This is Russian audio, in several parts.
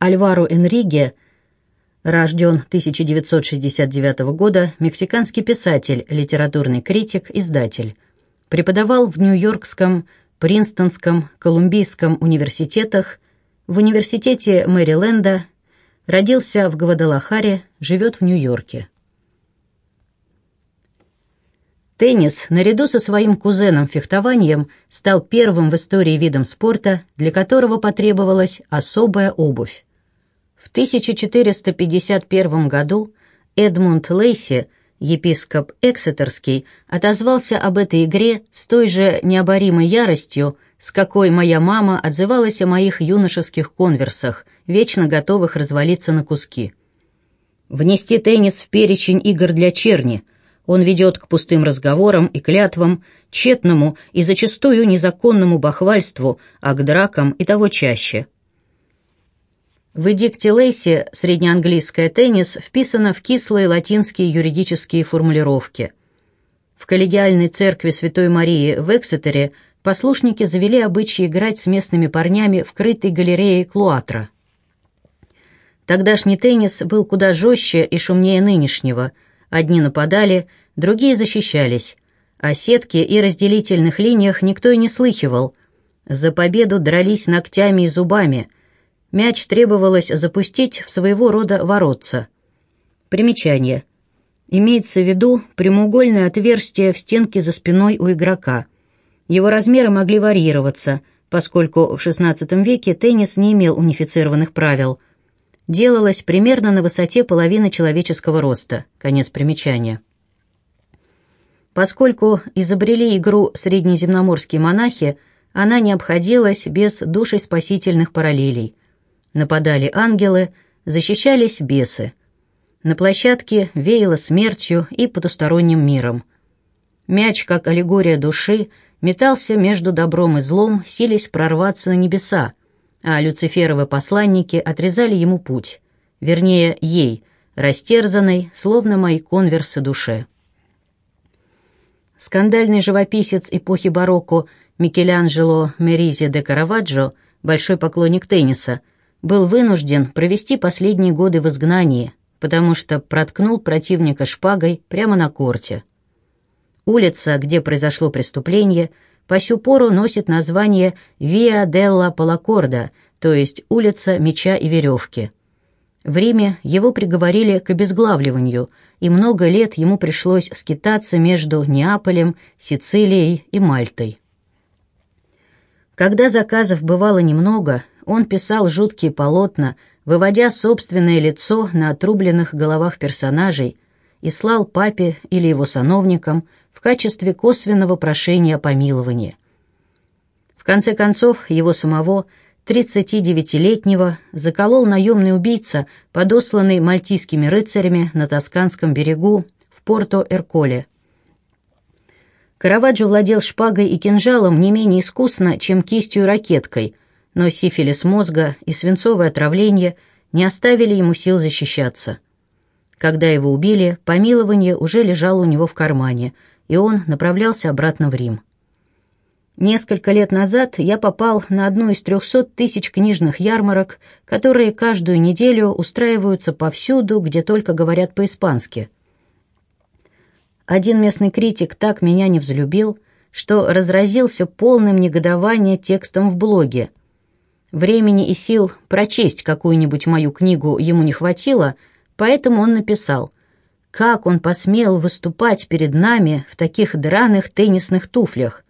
Альваро Энриге, рожден 1969 года, мексиканский писатель, литературный критик, издатель. Преподавал в Нью-Йоркском, Принстонском, Колумбийском университетах, в университете Мэриленда, родился в Гвадалахаре, живет в Нью-Йорке. Теннис, наряду со своим кузеном фехтованием, стал первым в истории видом спорта, для которого потребовалась особая обувь. В 1451 году Эдмунд Лейси, епископ Эксетерский, отозвался об этой игре с той же необоримой яростью, с какой моя мама отзывалась о моих юношеских конверсах, вечно готовых развалиться на куски. «Внести теннис в перечень игр для черни», он ведет к пустым разговорам и клятвам, тщетному и зачастую незаконному бахвальству, а к дракам и того чаще. В эдикте Лейси среднеанглийское теннис вписано в кислые латинские юридические формулировки. В коллегиальной церкви Святой Марии в Эксетере послушники завели обычай играть с местными парнями в крытой галерее Клуатра. Тогдашний теннис был куда жестче и шумнее нынешнего – Одни нападали, другие защищались. О сетке и разделительных линиях никто и не слыхивал. За победу дрались ногтями и зубами. Мяч требовалось запустить в своего рода воротца. Примечание. Имеется в виду прямоугольное отверстие в стенке за спиной у игрока. Его размеры могли варьироваться, поскольку в XVI веке теннис не имел унифицированных правил – делалась примерно на высоте половины человеческого роста. Конец примечания. Поскольку изобрели игру среднеземноморские монахи, она не обходилась без душеспасительных параллелей. Нападали ангелы, защищались бесы. На площадке веяло смертью и потусторонним миром. Мяч, как аллегория души, метался между добром и злом, силясь прорваться на небеса, а люциферовы посланники отрезали ему путь, вернее, ей, растерзанной, словно мои конверсы душе. Скандальный живописец эпохи барокко Микеланджело Меризи де Караваджо, большой поклонник тенниса, был вынужден провести последние годы в изгнании, потому что проткнул противника шпагой прямо на корте. Улица, где произошло преступление – по сю пору носит название Виа делла Палакорда, то есть улица меча и веревки. В Риме его приговорили к обезглавливанию, и много лет ему пришлось скитаться между Неаполем, Сицилией и Мальтой. Когда заказов бывало немного, он писал жуткие полотна, выводя собственное лицо на отрубленных головах персонажей, и слал папе или его сановникам в качестве косвенного прошения о помиловании. В конце концов, его самого, 39-летнего, заколол наемный убийца, подосланный мальтийскими рыцарями на Тосканском берегу в Порто-Эрколе. Караваджо владел шпагой и кинжалом не менее искусно, чем кистью и ракеткой, но сифилис мозга и свинцовое отравление не оставили ему сил защищаться. Когда его убили, помилование уже лежало у него в кармане – и он направлялся обратно в Рим. Несколько лет назад я попал на одну из трехсот тысяч книжных ярмарок, которые каждую неделю устраиваются повсюду, где только говорят по-испански. Один местный критик так меня не взлюбил, что разразился полным негодования текстом в блоге. Времени и сил прочесть какую-нибудь мою книгу ему не хватило, поэтому он написал как он посмел выступать перед нами в таких драных теннисных туфлях?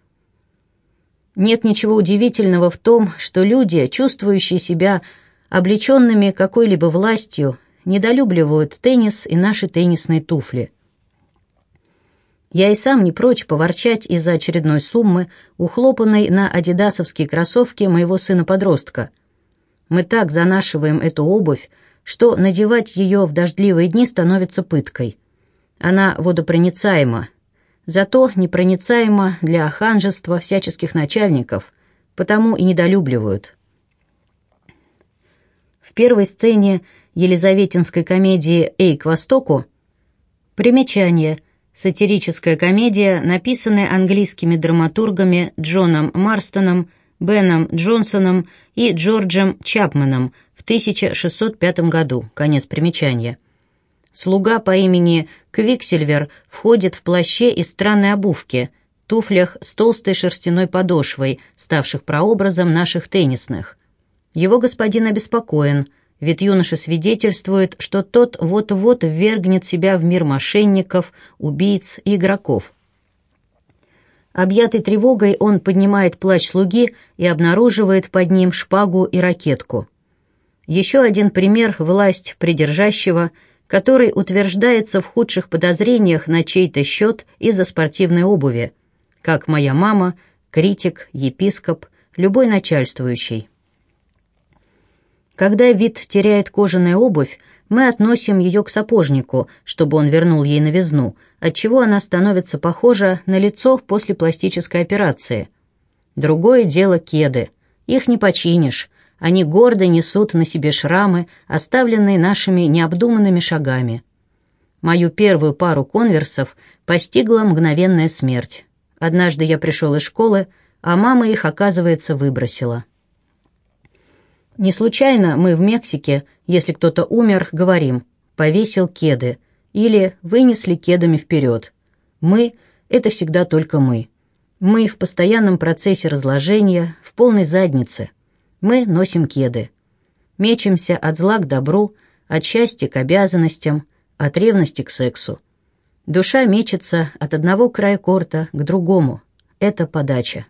Нет ничего удивительного в том, что люди, чувствующие себя облеченными какой-либо властью, недолюбливают теннис и наши теннисные туфли. Я и сам не прочь поворчать из-за очередной суммы, ухлопанной на адидасовские кроссовки моего сына-подростка. Мы так занашиваем эту обувь, что надевать ее в дождливые дни становится пыткой. Она водопроницаема, зато непроницаема для ханжества всяческих начальников, потому и недолюбливают. В первой сцене елизаветинской комедии «Эй, к востоку» примечание – сатирическая комедия, написанная английскими драматургами Джоном Марстоном Беном Джонсоном и Джорджем Чапманом в 1605 году. Конец примечания. Слуга по имени Квиксильвер входит в плаще из странной обувки, туфлях с толстой шерстяной подошвой, ставших прообразом наших теннисных. Его господин обеспокоен, ведь юноша свидетельствует, что тот вот-вот ввергнет себя в мир мошенников, убийц и игроков. Объятый тревогой, он поднимает плащ слуги и обнаруживает под ним шпагу и ракетку. Еще один пример власть придержащего, который утверждается в худших подозрениях на чей-то счет из-за спортивной обуви, как моя мама, критик, епископ, любой начальствующий. Когда вид теряет кожаная обувь, мы относим ее к сапожнику, чтобы он вернул ей новизну, отчего она становится похожа на лицо после пластической операции. Другое дело кеды. Их не починишь. Они гордо несут на себе шрамы, оставленные нашими необдуманными шагами. Мою первую пару конверсов постигла мгновенная смерть. Однажды я пришел из школы, а мама их, оказывается, выбросила. Не случайно мы в Мексике, если кто-то умер, говорим «повесил кеды» или «вынесли кедами вперед». Мы — это всегда только мы. Мы в постоянном процессе разложения, в полной заднице. Мы носим кеды. Мечемся от зла к добру, от счастья к обязанностям, от ревности к сексу. Душа мечется от одного края корта к другому. Это подача.